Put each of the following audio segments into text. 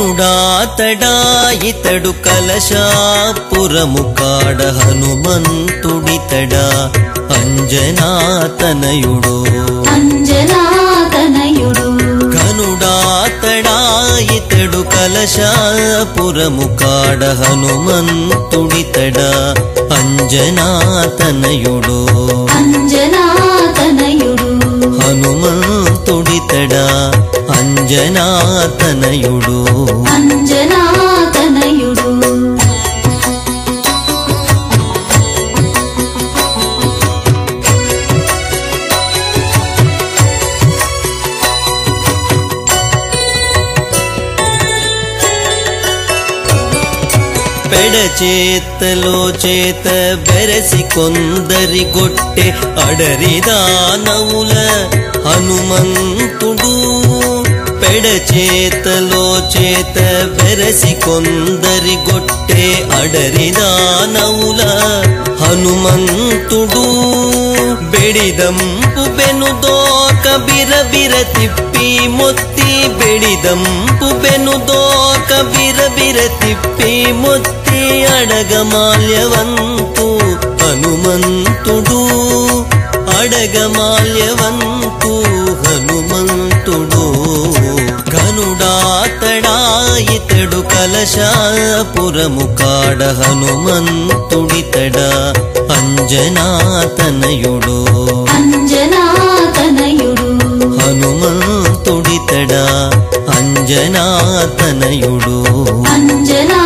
ఘనుడాతడా ఇతడు కలశాపురము కాడ హనుమంతుడితడా? అంజనాతనయుడు అంజనాతనయుడు ఘనుడాతడా ఇతడు కలశాపురము కాడ హనుమంతుడితడా? అంజనాతనయుడు అంజనాతనయుడు అంజనాతనయుడు. అంజనాతనయుడు. పెడచేతలో చేత బెరసి కొందరి గొట్టె అడరిదానవుల హనుమంతుడు. పెడచేతలో చేత బెరసి కొందరి గొట్టె అడరిదానవుల హనుమంతుడు. బెడిదంపు బెనుదోక బిరబిర తిప్పి మొత్తి బెడిదంపు బెనుదోక బిరబిర తిప్పి మొత్తి అడగమాల్యవంతు హనుమంతుడు. అడగమాల్యవంతు హనుమంతుడు ఘనుడాతడా ఇతడు కలశాపురము కాడ హనుమంతుడితడా అంజనాతనయుడు అంజనాతనయుడు హనుమంతుడితడా అంజనాతనయుడు అంజనాతనయుడు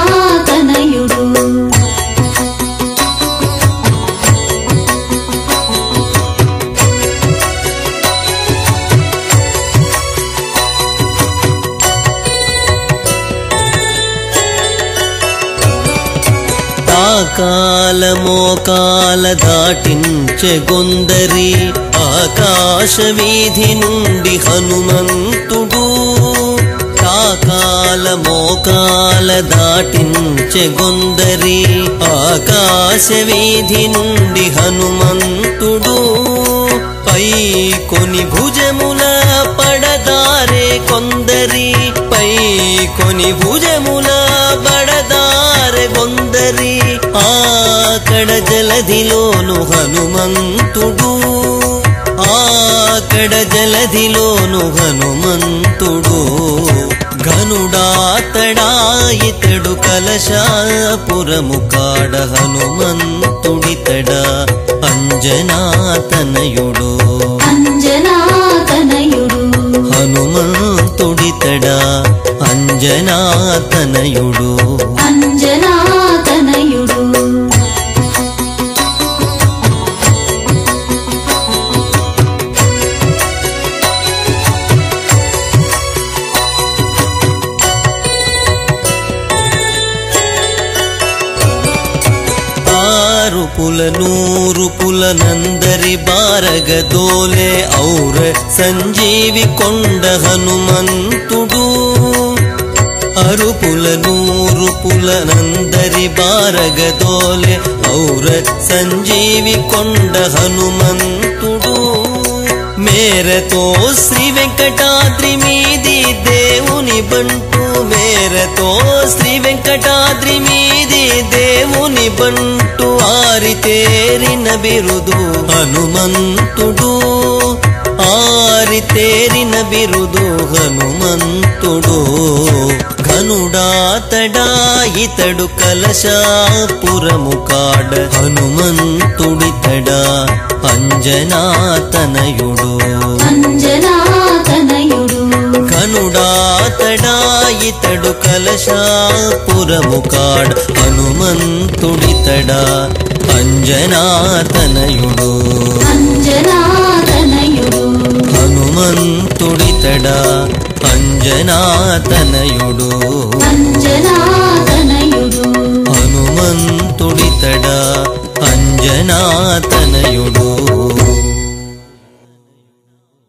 తాకాల మోకాల దాటించె గొందరి. ఆకాశ వీధి నుండి హనుమంతుడు. తాకాల మోకాల దాటించె గొందరి. ఆకాశ వీధి నుండి హనుమంతుడు. పై కొని భుజముల పడదారే కొందరి. పై కొని భుజముల ఆకడ జలధిలోను హనుమంతుడు ఆకడ జలధిలోను హనుమంతుడు. ఘనుడాతడా ఇతడు కలశాపురము కాడ హనుమంతుడితడా అంజనాతనయుడు. అంజనాతనయుడు. హనుమంతుడితడా అంజనాతనయుడు. ఆరు పుల నూరు పుల నందరి బారగదోలే ఔర సంజీవి కొండ హనుమంతుడు అరుపుల నూరు పుల నందరి బారగదోలే ఔర సంజీవి కొండ హనుమంతుడు మేరతో శ్రీ వెంకటాద్రి మీది దేవుని బంటు మేరతో శ్రీ వెంకటాద్రి మీది దేవుని బంటు ఆరితేరిన బిరుదు హనుమంతుడు. ఆరితేరిన బిరుదు హనుమంతుడు. ఘనుడాతడా ఇతడు కలశాపురము కాడ. హనుమంతుడితడా అంజనాతనయుడు. అంజనాతనయుడు ఇతడు కలశాపురము కాడ హనుమంతుడితడా అంజనాతనయుడు అంజనాతనయుడు హనుమంతుడితడా అంజనాతనయుడు